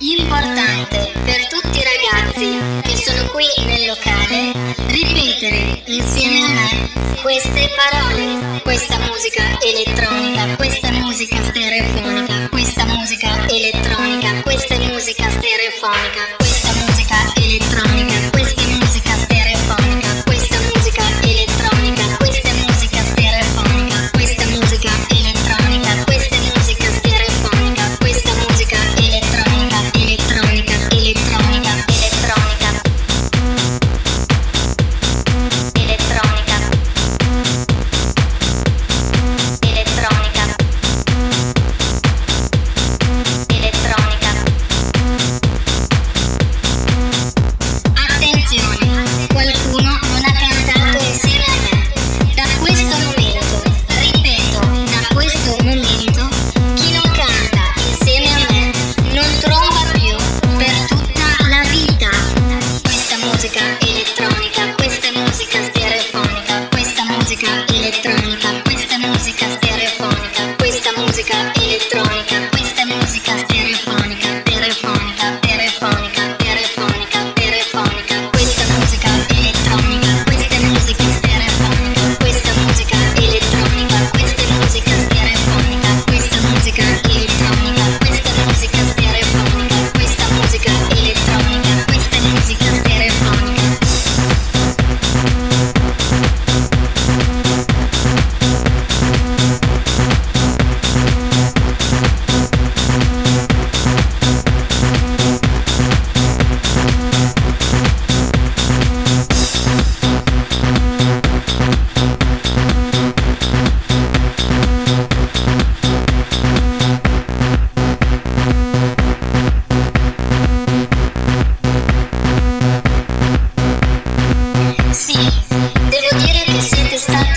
Importante per tutti i ragazzi che sono qui nel locale ripetere insieme a me queste parole, questa musica elettronica, questa musica stereofonica, questa musica elettronica, questa musica stereofonica, questa musica elettronica.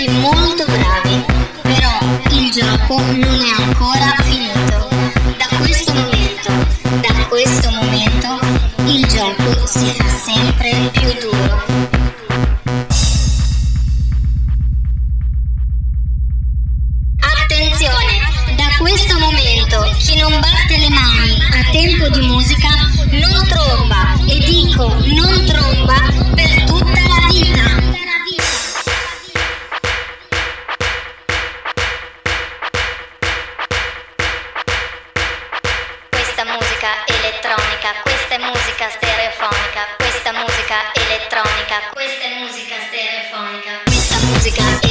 molto bravi, però il gioco non music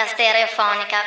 musica stereofonica.